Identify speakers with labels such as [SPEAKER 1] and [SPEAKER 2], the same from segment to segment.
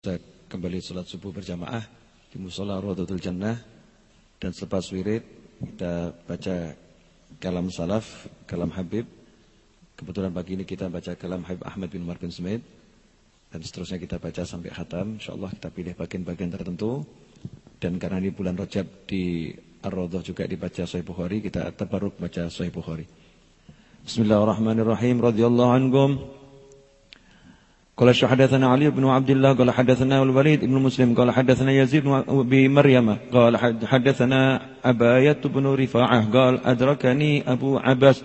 [SPEAKER 1] Kita kembali sholat subuh berjamaah di musola Rodatul Jannah dan selepas wirid kita baca kalam salaf, kalam Habib. Kebetulan pagi ini kita baca kalam Habib Ahmad bin Umar bin dan seterusnya kita baca sampai khatam. Insyaallah kita pilih bagian-bagian tertentu dan karena ini bulan Rajab di Ar-Radah juga dibaca Sahih Bukhari, kita terbaruk baca Sahih Bukhari. Bismillahirrahmanirrahim. Radhiyallahu anhum. قال حدثنا علي بن عبد الله؟ قال حدثنا الوليد بن مسلم. قال حدثنا يزيد بمريم قال حدثنا أباية بن رفاعة. قال أدركني أبو عباس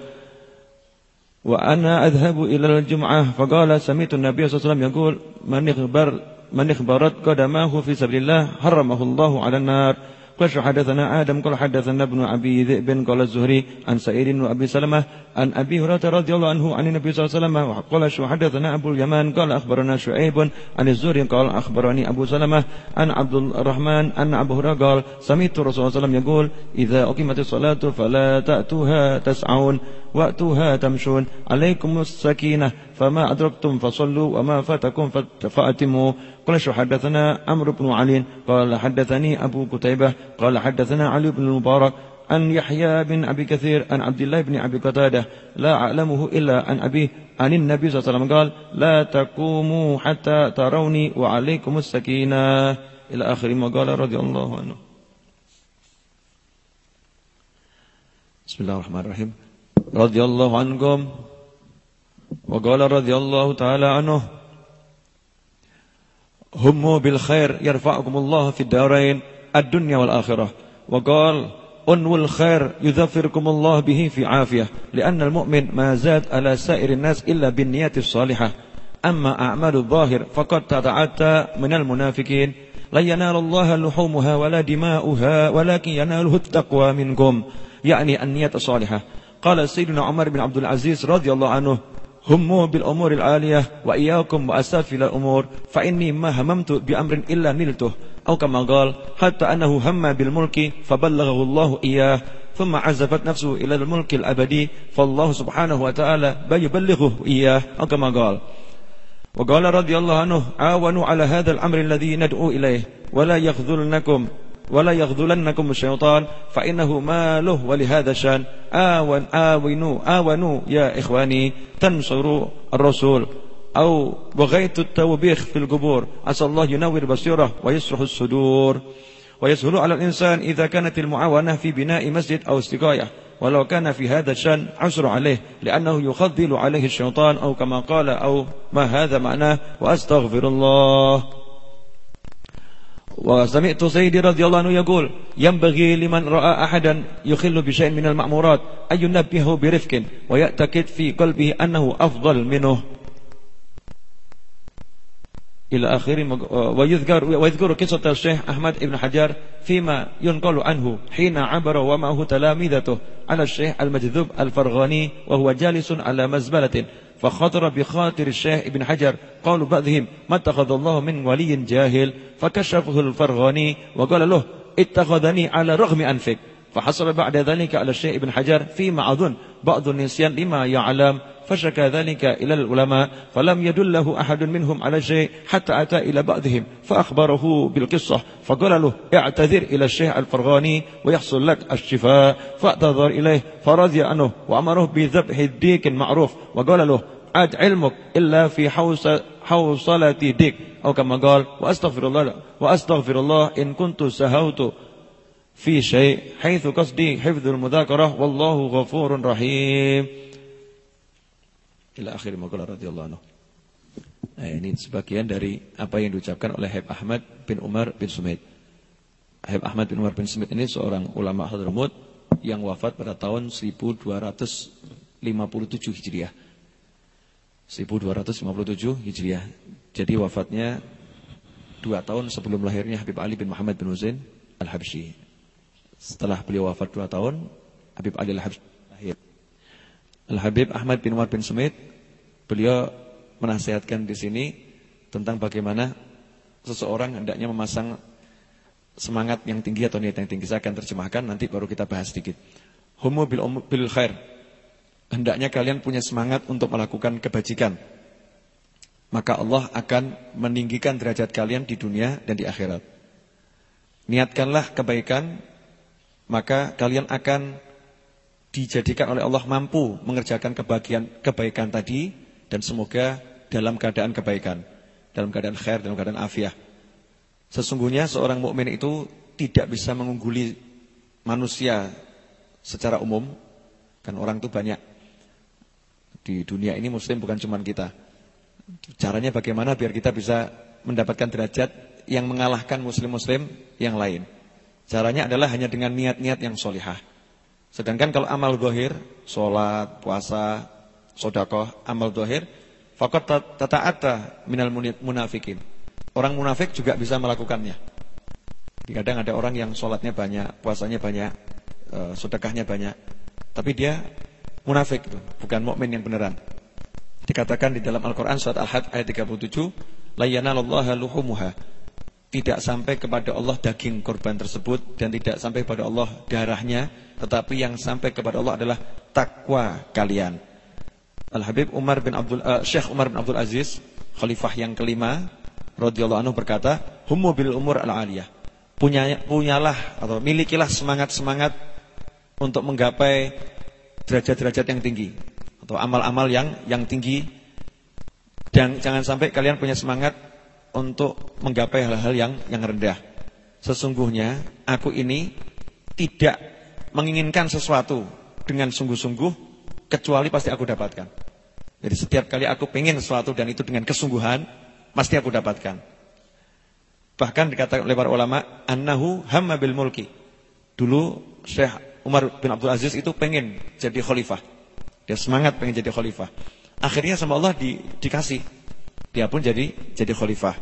[SPEAKER 1] وأنا أذهب إلى الجمعة. فقال سمعت النبي صلى الله عليه وسلم يقول من اخبر من اخبرت قدماه في سبيل الله حرمه الله على النار. قال حدثنا آدم؟ قال حدثنا ابن أبي ذئب قال الزهري عن سعيد بن أبي سلمة عن أبي هريرة رضي الله عنه عن النبي صلى الله عليه وسلم قال شو حدثنا؟ أبو اليمان قال أخبرنا شعيب عن الزهري قال أخبرني أبو سلمة عن عبد الرحمن أن أبو هريرة قال سمعت الرسول صلى الله عليه وسلم يقول إذا أقيمت الصلاة فلا تأتوها تسعون وأتوها تمشون عليكم السكينة فما أدركتم فصلوا وما فاتكم فأتموا. قال شو حدثنا؟ عمرو بن علي. قال حدثني أبو قتيبة. قال حدثنا علي بن المبارك عن يحيى بن أبي كثير عن عبد الله بن أبي قتادة. لا أعلمه إلا عن أبيه عن النبي صلى الله عليه وسلم. قال لا تقوموا حتى تروني وعليكم السكينة. إلى آخر ما قال رضي الله عنه. بسم الله الرحمن الرحيم. رضي الله عنكم. وقال رضي الله تعالى عنه هموا بالخير يرفعكم الله في الدارين الدنيا والآخرة. وقال أنو الخير يذفركم الله به في عافية لأن المؤمن ما زاد على سائر الناس إلا بالنيات الصالحة. أما أعمال الظاهر فقد تتعتى من المنافقين. لا ينال الله لحومها ولا دماؤها ولكن يناله التقوى منكم. يعني النية الصالحة. قال سيدنا عمر بن عبد العزيز رضي الله عنه هموا بالأمور العالية وإياكم وأسافل الأمور فإني ما هممت بأمر إلا نلته أو كما قال حتى أنه هم بالملك فبلغه الله إياه ثم عزفت نفسه إلى الملك الأبدي فالله سبحانه وتعالى يبلغه إياه أو كما قال. وقال رضي الله عنه عاونوا على هذا الأمر الذي ندعو إليه ولا يخذلنكم ولا يخذلنكم الشيطان فإنه ماله ولهذا شان آون آونوا آونوا يا إخواني تنصروا الرسول. أو بغيت التوبيخ في القبور. عسى الله ينور بصيرة ويسرح الصدور. ويسهل على الإنسان إذا كانت المعاونة في بناء مسجد أو استقاية. ولو كان في هذا الشأن عسر عليه لأنه يخذل عليه الشيطان أو كما قال أو ما هذا معناه. وأستغفر الله. وسمعت سيدي رضي الله عنه يقول ينبغي لمن رأى أحدا يخل بشيء من المأمورات أن ينبهه برفق ويأتكد في قلبه أنه أفضل منه. إلى آخره ويذكر ويذكر قصة الشيخ أحمد بن حجر فيما ينقل عنه حين عبر ومعه تلامذته على الشيخ المجذوب الفرغاني وهو جالس على مزبلة فخطر بخاطر الشيخ ابن حجر قال بعضهم ما اتخذ الله من ولي جاهل؟ فكشفه الفرغاني وقال له اتخذني على رغم أنفك. فحصل بعد ذلك على الشيخ ابن حجر فيما أظن بعض النسيان لما يعلم. فشكى ذلك إلى العلماء فلم يدله أحد منهم على شيء حتى أتى إلى بعضهم فأخبره بالقصة. فقال له اعتذر إلى الشيخ الفرغاني ويحصل لك الشفاء. فاعتذر إليه فرضي عنه وأمره بذبح الديك المعروف وقال له عاد علمك إلا في حوصلة ديك. أو كما قال وأستغفر الله وأستغفر الله إن كنت سهوت fi syai' haitsu qasdi hifdzul mudzakarah wallahu ghafurur rahim. Ila akhir maqalah radhiyallahu anhu. Nah, ini sebagian dari apa yang diucapkan oleh Habib Ahmad bin Umar bin Sumit. Habib Ahmad bin Umar bin Sumit ini seorang ulama Hadramut yang wafat pada tahun 1257 Hijriah. 1257 Hijriah. Jadi wafatnya dua tahun sebelum lahirnya Habib Ali bin Muhammad bin Uzain Al-Habsyi. Setelah beliau wafat dua tahun, Habib Ali lahir. Al-Habib Ahmad bin Umar bin Sumit beliau menasihatkan di sini tentang bagaimana seseorang hendaknya memasang semangat yang tinggi atau niat yang tinggi. Saya akan terjemahkan nanti baru kita bahas sedikit. Humu bil, bil khair. Hendaknya kalian punya semangat untuk melakukan kebajikan. maka Allah akan meninggikan derajat kalian di dunia dan di akhirat. Niatkanlah kebaikan, maka kalian akan dijadikan oleh Allah mampu mengerjakan kebahagiaan kebaikan tadi dan semoga dalam keadaan kebaikan, dalam keadaan khair, dalam keadaan afiah. Sesungguhnya seorang mukmin itu tidak bisa mengungguli manusia secara umum, kan orang itu banyak. Di dunia ini muslim bukan cuma kita. Caranya bagaimana biar kita bisa mendapatkan derajat yang mengalahkan muslim-muslim yang lain. Caranya adalah hanya dengan niat-niat yang solihah. Sedangkan kalau amal dohir, sholat, puasa, sodakoh, amal dohir, fakot tata'ata minal munafikin. Orang munafik juga bisa melakukannya. Kadang ada orang yang sholatnya banyak, puasanya banyak, eh, sodakahnya banyak. Tapi dia munafik, bukan mukmin yang beneran. Dikatakan di dalam Al-Quran surat Al-Had ayat 37, La yanalallaha luhumuha. Tidak sampai kepada Allah daging korban tersebut dan tidak sampai kepada Allah darahnya, tetapi yang sampai kepada Allah adalah takwa kalian. Al-Habib Umar bin Abdul uh, Syekh Umar bin Abdul Aziz, khalifah yang kelima radhiyallahu anhu berkata, "Hummu bil umur al-aliyah." Punya, punyalah atau milikilah semangat-semangat untuk menggapai derajat-derajat yang tinggi atau amal-amal yang yang tinggi dan jangan sampai kalian punya semangat untuk menggapai hal-hal yang yang rendah. Sesungguhnya aku ini tidak menginginkan sesuatu dengan sungguh-sungguh kecuali pasti aku dapatkan. Jadi setiap kali aku pengen sesuatu dan itu dengan kesungguhan pasti aku dapatkan. Bahkan dikatakan oleh para ulama annahu hamma bil mulki. Dulu Syekh Umar bin Abdul Aziz itu pengen jadi khalifah. Dia semangat pengen jadi khalifah. Akhirnya sama Allah di, dikasih. Dia pun jadi jadi khalifah.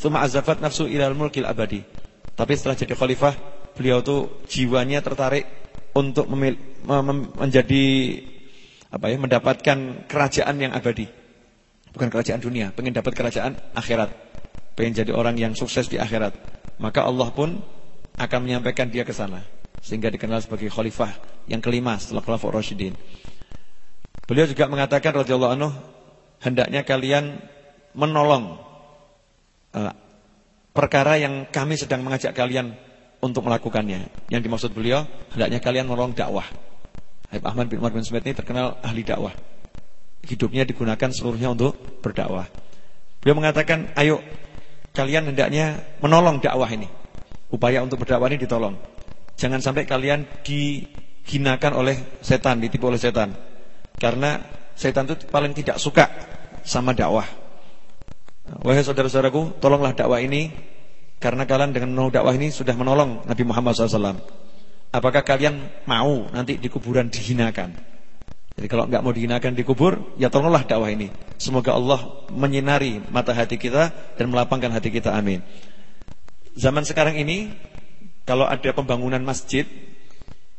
[SPEAKER 1] Suma azafat nafsu ilal mulkil abadi. Tapi setelah jadi khalifah, beliau tuh jiwanya tertarik untuk memil, mem, menjadi apa ya, mendapatkan kerajaan yang abadi. Bukan kerajaan dunia, pengen dapat kerajaan akhirat. Pengen jadi orang yang sukses di akhirat. Maka Allah pun akan menyampaikan dia ke sana sehingga dikenal sebagai khalifah yang kelima setelah Khulafaur Rasyidin. Beliau juga mengatakan radhiyallahu anhu hendaknya kalian menolong uh, perkara yang kami sedang mengajak kalian untuk melakukannya. Yang dimaksud beliau hendaknya kalian menolong dakwah. Habib Ahmad bin Umar bin Smith ini terkenal ahli dakwah. Hidupnya digunakan seluruhnya untuk berdakwah. Beliau mengatakan, "Ayo kalian hendaknya menolong dakwah ini. Upaya untuk berdakwah ini ditolong. Jangan sampai kalian dihinakan oleh setan, ditipu oleh setan." Karena setan itu paling tidak suka sama dakwah. Wahai saudara-saudaraku, tolonglah dakwah ini karena kalian dengan menolong dakwah ini sudah menolong Nabi Muhammad SAW. Apakah kalian mau nanti di kuburan dihinakan? Jadi kalau nggak mau dihinakan di kubur, ya tolonglah dakwah ini. Semoga Allah menyinari mata hati kita dan melapangkan hati kita. Amin. Zaman sekarang ini, kalau ada pembangunan masjid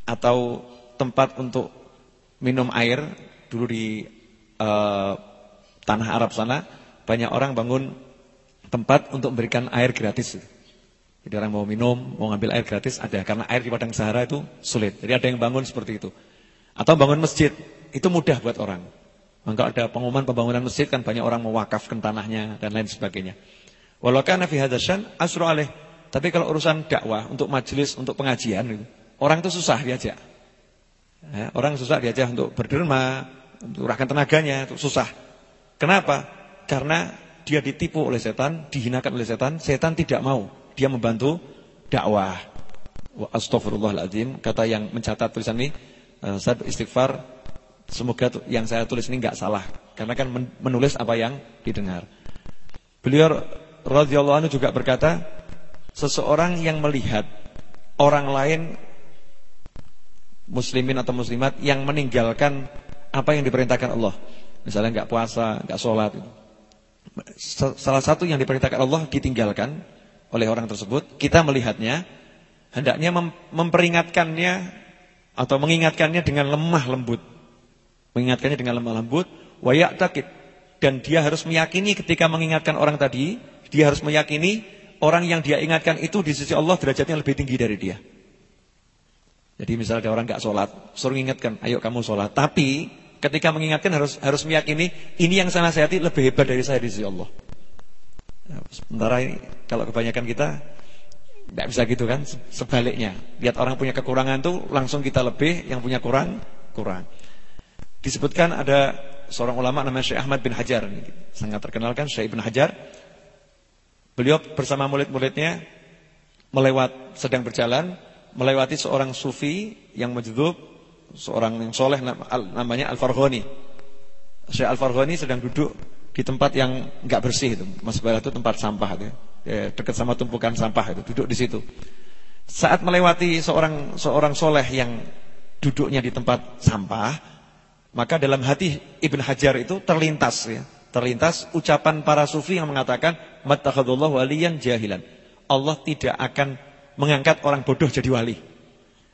[SPEAKER 1] atau tempat untuk minum air dulu di uh, tanah Arab sana banyak orang bangun tempat untuk memberikan air gratis. Jadi orang mau minum, mau ngambil air gratis ada karena air di padang Sahara itu sulit. Jadi ada yang bangun seperti itu. Atau bangun masjid, itu mudah buat orang. Maka ada pengumuman pembangunan masjid kan banyak orang mewakafkan tanahnya dan lain sebagainya. Walau kana fi hadasyan asru. Tapi kalau urusan dakwah untuk majelis, untuk pengajian orang itu susah diajak. Ya, orang susah diajak untuk berderma, curahkan tenaganya itu susah. Kenapa? Karena dia ditipu oleh setan, dihinakan oleh setan, setan tidak mau. Dia membantu dakwah. Astagfirullahaladzim, kata yang mencatat tulisan ini, uh, saya istighfar, semoga yang saya tulis ini enggak salah. Karena kan menulis apa yang didengar. Beliau radhiyallahu anhu juga berkata, seseorang yang melihat orang lain muslimin atau muslimat yang meninggalkan apa yang diperintahkan Allah. Misalnya enggak puasa, enggak sholat. Salah satu yang diperintahkan Allah ditinggalkan oleh orang tersebut. Kita melihatnya, hendaknya mem memperingatkannya atau mengingatkannya dengan lemah lembut. Mengingatkannya dengan lemah lembut. Wayak takit. Dan dia harus meyakini ketika mengingatkan orang tadi, dia harus meyakini orang yang dia ingatkan itu di sisi Allah derajatnya lebih tinggi dari dia. Jadi misalnya orang nggak sholat, suruh ingatkan, ayo kamu sholat. Tapi Ketika mengingatkan harus harus meyakini ini yang saya nasihati lebih hebat dari saya di sisi Allah. Ya, sementara ini kalau kebanyakan kita tidak bisa gitu kan, sebaliknya. Lihat orang punya kekurangan tuh langsung kita lebih, yang punya kurang kurang. Disebutkan ada seorang ulama namanya Syekh Ahmad bin Hajar, sangat terkenal kan Syekh bin Hajar. Beliau bersama murid-muridnya melewat sedang berjalan melewati seorang sufi yang majdub, seorang yang soleh namanya Al-Farghani. Syekh Al-Farghani sedang duduk di tempat yang enggak bersih itu. Mas itu tempat sampah itu. Ya, dekat sama tumpukan sampah itu, duduk di situ. Saat melewati seorang seorang soleh yang duduknya di tempat sampah, maka dalam hati Ibn Hajar itu terlintas ya, terlintas ucapan para sufi yang mengatakan mattakhadullahu waliyan jahilan. Allah tidak akan mengangkat orang bodoh jadi wali.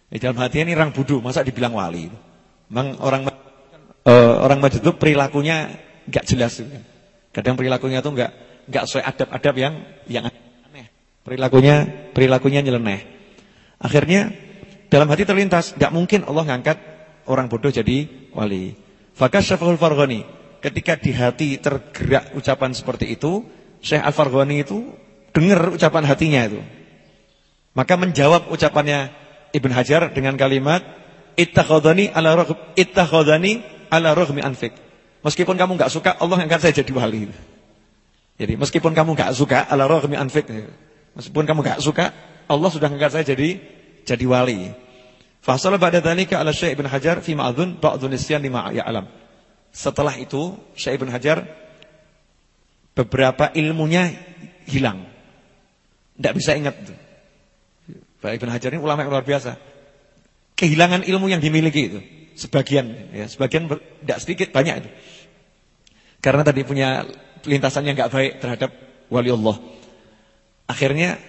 [SPEAKER 1] Di dalam hati ini orang bodoh, masa dibilang wali? Memang orang uh, orang majdub perilakunya enggak jelas. Kadang perilakunya tuh enggak enggak sesuai adab-adab yang yang aneh. Perilakunya perilakunya nyeleneh. Akhirnya dalam hati terlintas, enggak mungkin Allah ngangkat orang bodoh jadi wali. Fakashafahul Farghani. Ketika di hati tergerak ucapan seperti itu, Syekh Al-Farghani itu dengar ucapan hatinya itu. Maka menjawab ucapannya Ibn Hajar dengan kalimat ittakhadhani ala raghm ittakhadhani ala raghmi anfik. Meskipun kamu enggak suka, Allah angkat saya jadi wali. Jadi meskipun kamu enggak suka ala raghmi anfik. Meskipun kamu enggak suka, Allah sudah angkat saya jadi jadi wali. Fasal ba'da dzalika ala Syekh Ibn Hajar fi ma'dzun ba'dun nisyan lima ya'lam. Setelah itu Syekh Ibn Hajar beberapa ilmunya hilang. Tidak bisa ingat. Pak Ibn Hajar ini ulama yang luar biasa. Kehilangan ilmu yang dimiliki itu. Sebagian, ya, sebagian tidak sedikit, banyak itu. Karena tadi punya lintasan yang nggak baik terhadap wali Allah. Akhirnya,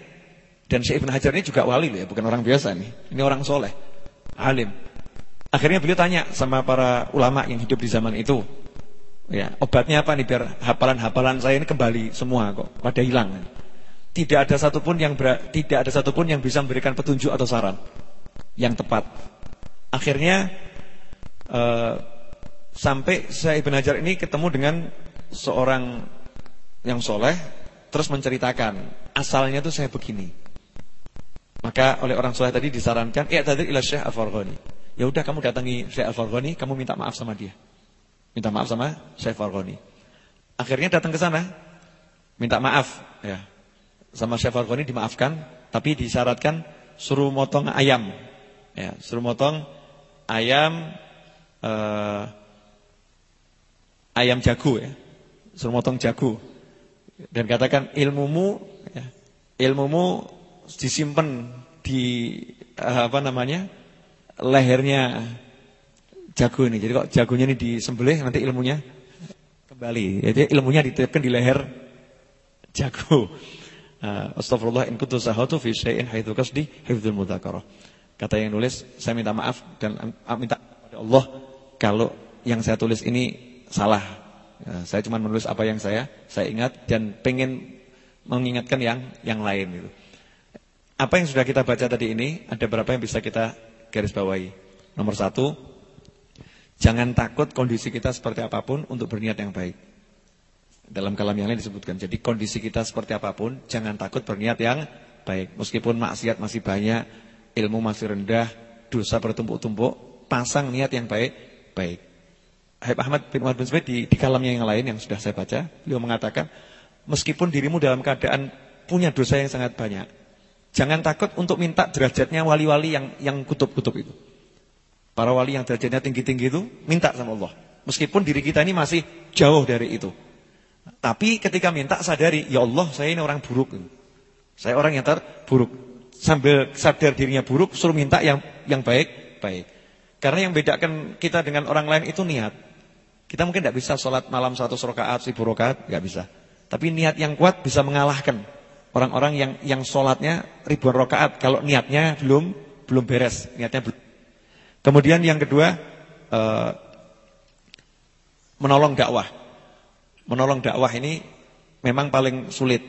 [SPEAKER 1] dan Syekh Ibn Hajar ini juga wali ya, bukan orang biasa nih. Ini orang soleh, alim. Akhirnya beliau tanya sama para ulama yang hidup di zaman itu. Ya, obatnya apa nih biar hafalan-hafalan saya ini kembali semua kok, pada hilang. Tidak ada satupun yang ber, tidak ada satupun yang bisa memberikan petunjuk atau saran yang tepat. Akhirnya uh, sampai saya Ibn Hajar ini ketemu dengan seorang yang soleh, terus menceritakan asalnya tuh saya begini. Maka oleh orang soleh tadi disarankan, ya tadi ilah Syekh Al-Farghani. Ya udah kamu datangi Syekh Al-Farghani, kamu minta maaf sama dia. Minta maaf sama Syekh Al-Farghani. Akhirnya datang ke sana, minta maaf, ya sama Syekh Farghani dimaafkan, tapi disyaratkan suruh motong ayam. Ya, suruh motong ayam uh, ayam jago ya. Suruh motong jago. Dan katakan ilmumu ya, ilmumu disimpan di uh, apa namanya? lehernya jago ini. Jadi kok jagonya ini disembelih nanti ilmunya kembali. Jadi ilmunya dititipkan di leher jago. Uh, Astagfirullah in kuntu sahatu fi syai'in haitsu qasdi hifdzul mudzakarah. Kata yang nulis, saya minta maaf dan minta kepada Allah kalau yang saya tulis ini salah. Ya, saya cuma menulis apa yang saya saya ingat dan pengen mengingatkan yang yang lain itu. Apa yang sudah kita baca tadi ini ada berapa yang bisa kita garis bawahi? Nomor satu, jangan takut kondisi kita seperti apa pun untuk berniat yang baik. Dalam kalam yang lain disebutkan. Jadi kondisi kita seperti apa pun, jangan takut berniat yang baik. Meskipun maksiat masih banyak, ilmu masih rendah, dosa bertumpuk-tumpuk, pasang niat yang baik, baik. Habib Ahmad bin Muhammad bin Zubaid di, di kalamnya yang lain yang sudah saya baca, beliau mengatakan, meskipun dirimu dalam keadaan punya dosa yang sangat banyak, jangan takut untuk minta derajatnya wali-wali yang yang kutub-kutub itu. Para wali yang derajatnya tinggi-tinggi itu minta sama Allah. Meskipun diri kita ini masih jauh dari itu. Tapi ketika minta sadari, ya Allah saya ini orang buruk. Saya orang yang terburuk. Sambil sadar dirinya buruk, suruh minta yang yang baik, baik. Karena yang bedakan kita dengan orang lain itu niat. Kita mungkin tidak bisa sholat malam satu rakaat, seribu rakaat, nggak bisa. Tapi niat yang kuat bisa mengalahkan orang-orang yang yang sholatnya ribuan rakaat. Kalau niatnya belum belum beres, niatnya belum. Kemudian yang kedua, uh, menolong dakwah menolong dakwah ini memang paling sulit.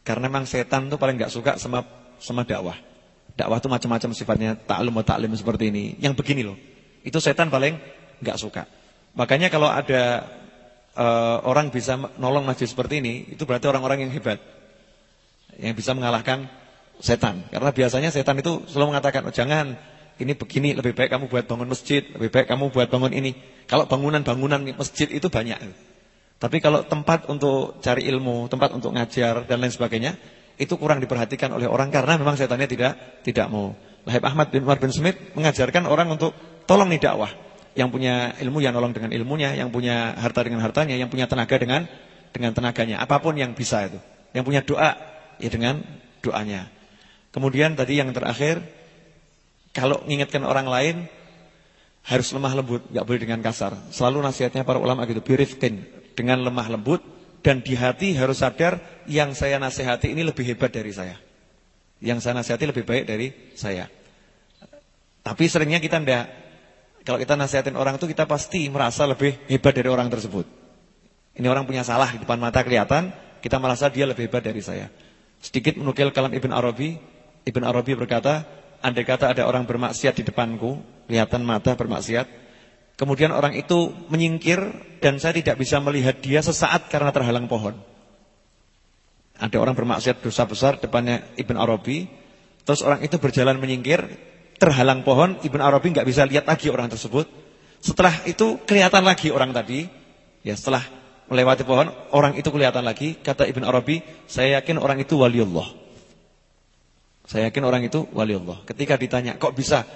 [SPEAKER 1] Karena memang setan tuh paling nggak suka sama sama dakwah. Dakwah tuh macam-macam sifatnya, taklum atau taklim seperti ini. Yang begini loh. Itu setan paling nggak suka. Makanya kalau ada uh, orang bisa nolong masjid seperti ini, itu berarti orang-orang yang hebat. Yang bisa mengalahkan setan. Karena biasanya setan itu selalu mengatakan, oh, jangan ini begini, lebih baik kamu buat bangun masjid, lebih baik kamu buat bangun ini. Kalau bangunan-bangunan masjid itu banyak. Tapi kalau tempat untuk cari ilmu, tempat untuk ngajar dan lain sebagainya, itu kurang diperhatikan oleh orang karena memang setannya tidak tidak mau. Lahib Ahmad bin Umar bin Smith mengajarkan orang untuk tolong nih dakwah. Yang punya ilmu yang nolong dengan ilmunya, yang punya harta dengan hartanya, yang punya tenaga dengan dengan tenaganya. Apa pun yang bisa itu. Yang punya doa ya dengan doanya. Kemudian tadi yang terakhir kalau mengingatkan orang lain harus lemah lembut, nggak boleh dengan kasar. Selalu nasihatnya para ulama gitu, birifkin dengan lemah lembut dan di hati harus sadar yang saya nasihati ini lebih hebat dari saya. Yang saya nasihati lebih baik dari saya. Tapi seringnya kita ndak kalau kita nasihatin orang itu kita pasti merasa lebih hebat dari orang tersebut. Ini orang punya salah di depan mata kelihatan, kita merasa dia lebih hebat dari saya. Sedikit menukil kalam Ibn Arabi, Ibn Arabi berkata, andai kata ada orang bermaksiat di depanku, kelihatan mata bermaksiat, kemudian orang itu menyingkir dan saya tidak bisa melihat dia sesaat karena terhalang pohon. Ada orang bermaksiat dosa besar depannya Ibn Arabi, terus orang itu berjalan menyingkir, terhalang pohon, Ibn Arabi nggak bisa lihat lagi orang tersebut. Setelah itu kelihatan lagi orang tadi, ya setelah melewati pohon, orang itu kelihatan lagi. Kata Ibn Arabi, saya yakin orang itu waliullah. Saya yakin orang itu waliullah. Ketika ditanya, kok bisa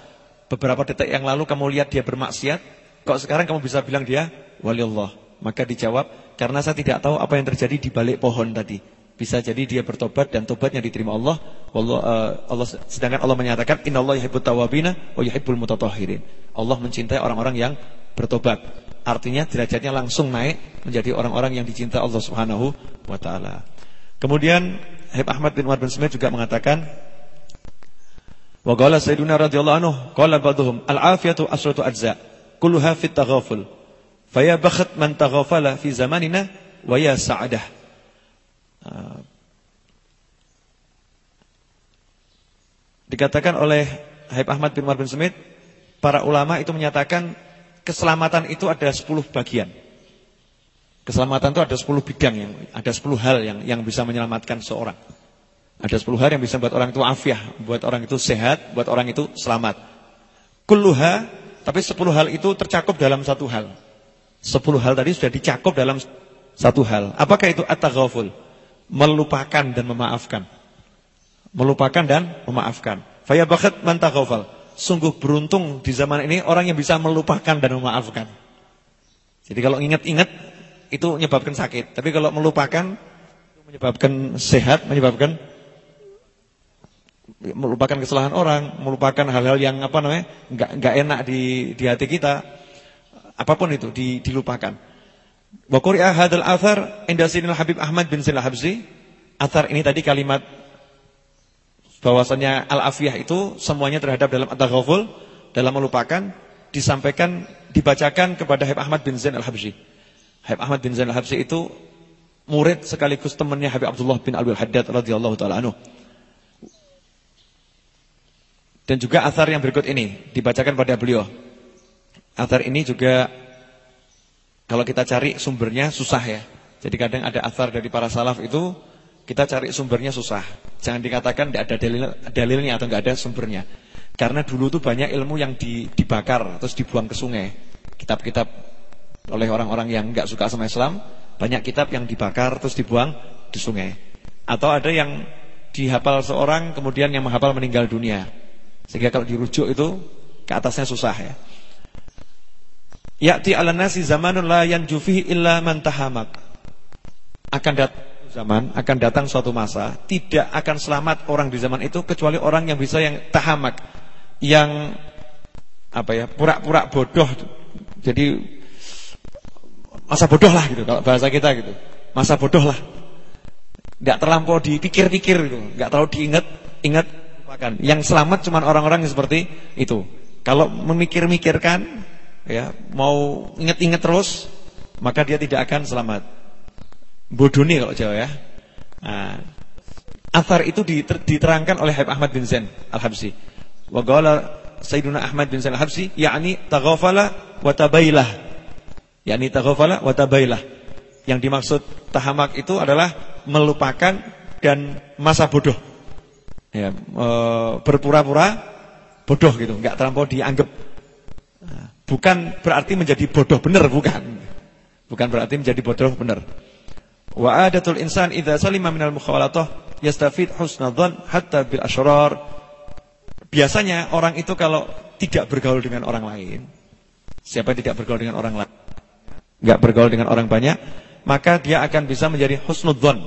[SPEAKER 1] beberapa detik yang lalu kamu lihat dia bermaksiat, kok sekarang kamu bisa bilang dia waliullah? Maka dijawab, karena saya tidak tahu apa yang terjadi di balik pohon tadi. Bisa jadi dia bertobat dan tobatnya diterima Allah. Allah, uh, Allah sedangkan Allah menyatakan innallaha yuhibbut tawwabina wa yuhibbul mutatahhirin. Allah mencintai orang-orang yang bertobat. Artinya derajatnya langsung naik menjadi orang-orang yang dicinta Allah Subhanahu wa taala. Kemudian Habib Ahmad bin Umar bin Smith juga mengatakan Wa qala Sayyiduna radhiyallahu anhu qala ba'dhum al-afiyatu asratu ajza kulluha fit taghaful. Faya bakhat man taghafala fi zamanina wa ya sa'adah. Ah. Dikatakan oleh Habib Ahmad bin Umar bin Smith, para ulama itu menyatakan keselamatan itu ada 10 bagian. Keselamatan itu ada 10 bidang yang ada 10 hal yang yang bisa menyelamatkan seorang. Ada 10 hal yang bisa buat orang itu afiah, buat orang itu sehat, buat orang itu selamat. Kulluha, tapi 10 hal itu tercakup dalam satu hal. 10 hal tadi sudah dicakup dalam satu hal. Apakah itu at-taghaful? melupakan dan memaafkan. Melupakan dan memaafkan. Faya bakat man Sungguh beruntung di zaman ini orang yang bisa melupakan dan memaafkan. Jadi kalau ingat-ingat itu menyebabkan sakit, tapi kalau melupakan menyebabkan sehat, menyebabkan melupakan kesalahan orang, melupakan hal-hal yang apa namanya? enggak enggak enak di di hati kita. Apa pun itu di, dilupakan. Wa quri'a hadzal athar Habib Ahmad bin Sayyid Habsi. Athar ini tadi kalimat bahwasanya al-afiyah itu semuanya terhadap dalam at-taghaful, dalam melupakan disampaikan dibacakan kepada Habib Ahmad bin Zain Al-Habsyi. Habib Ahmad bin Zain Al-Habsyi itu murid sekaligus temannya Habib Abdullah bin Al-Haddad radhiyallahu taala anhu. Dan juga athar yang berikut ini dibacakan pada beliau. Athar ini juga kalau kita cari sumbernya susah ya. Jadi kadang ada asar dari para salaf itu kita cari sumbernya susah. Jangan dikatakan tidak ada dalil, dalilnya atau nggak ada sumbernya. Karena dulu tuh banyak ilmu yang dibakar terus dibuang ke sungai. Kitab-kitab oleh orang-orang yang nggak suka sama Islam, banyak kitab yang dibakar terus dibuang di sungai. Atau ada yang dihafal seorang kemudian yang menghafal meninggal dunia. Sehingga kalau dirujuk itu ke atasnya susah ya. Ya'ti 'ala nasi zamanun la yanjufihi illa man tahamak. Akan datang zaman, akan datang suatu masa tidak akan selamat orang di zaman itu kecuali orang yang bisa yang tahamak, yang apa ya, pura-pura bodoh. Jadi masa bodoh lah gitu kalau bahasa kita gitu. Masa bodoh lah. Enggak terlampau dipikir-pikir gitu, enggak terlalu diingat, Yang selamat cuma orang-orang yang seperti itu. Kalau memikir-mikirkan ya mau inget-inget terus maka dia tidak akan selamat. Bodoh nih kalau Jawa ya. Nah, itu diterangkan oleh Habib Ahmad bin Zain Al-Habsi. Wa qala Sayyiduna Ahmad bin Zain Al-Habsi, yakni taghafala wa tabailah. yakni taghafala wa tabailah. Yang dimaksud tahamak itu adalah melupakan dan masa bodoh. Ya, e, berpura-pura bodoh gitu, enggak terlampau dianggap. Bukan berarti menjadi bodoh benar, bukan. Bukan berarti menjadi bodoh benar. Wa adatul insan idza salima minal mukhawalatah yastafid husnadzan hatta bil asyrar. Biasanya orang itu kalau tidak bergaul dengan orang lain, siapa yang tidak bergaul dengan orang lain, enggak bergaul dengan orang banyak, maka dia akan bisa menjadi husnudzan.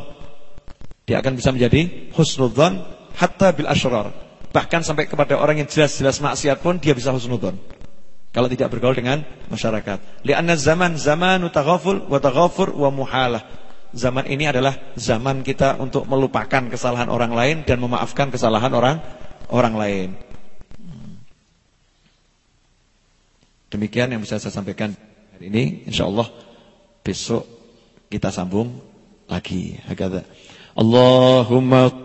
[SPEAKER 1] Dia akan bisa menjadi husnudzan hatta bil asyrar. Bahkan sampai kepada orang yang jelas-jelas maksiat pun dia bisa husnudzan. Kalau tidak bergaul dengan masyarakat. Lianna zaman zamanu taghaful wa taghafur wa muhalah. Zaman ini adalah zaman kita untuk melupakan kesalahan orang lain dan memaafkan kesalahan orang orang lain. Demikian yang bisa saya sampaikan hari ini. Insyaallah besok kita sambung lagi. Hakadha. Allahumma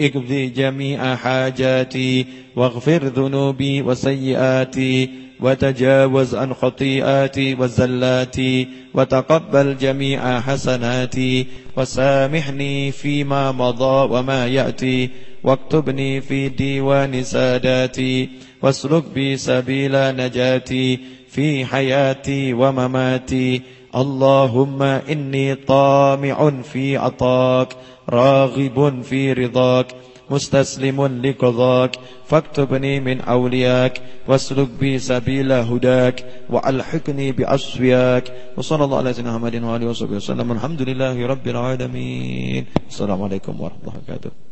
[SPEAKER 1] اقضي جميع حاجاتي واغفر ذنوبي وسيئاتي وتجاوز عن خطيئاتي وزلاتي وتقبل جميع حسناتي وسامحني فيما مضى وما يأتي واكتبني في ديوان ساداتي واسلك بي سبيل نجاتي في حياتي ومماتي اللهم إني طامع في عطاك راغب في رضاك مستسلم لقضاك. فاكتبني من أولياك واسلك بي سبيل هداك وألحقني بأصفياك وصلى الله على سيدنا محمد وآله وصحبه وسلم. الحمد لله رب العالمين. السلام عليكم ورحمة الله وبركاته.